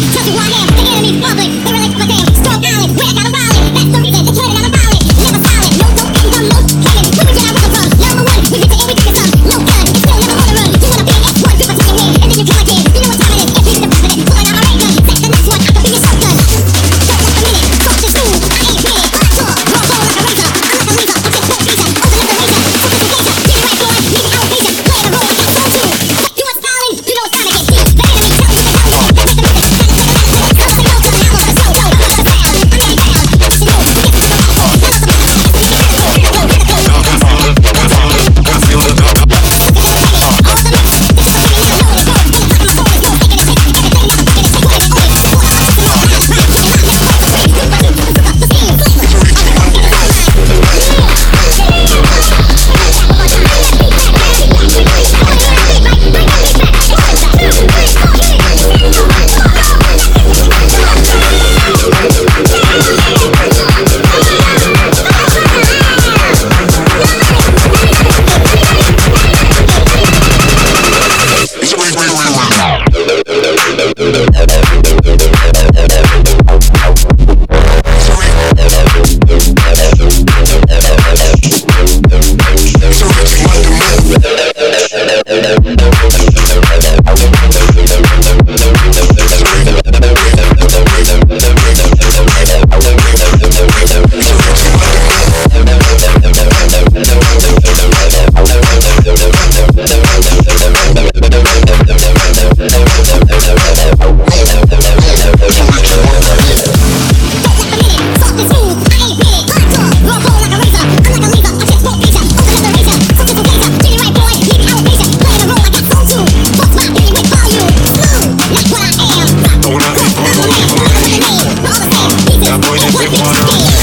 You who I am, the enemy's public. Hello. if they wanna.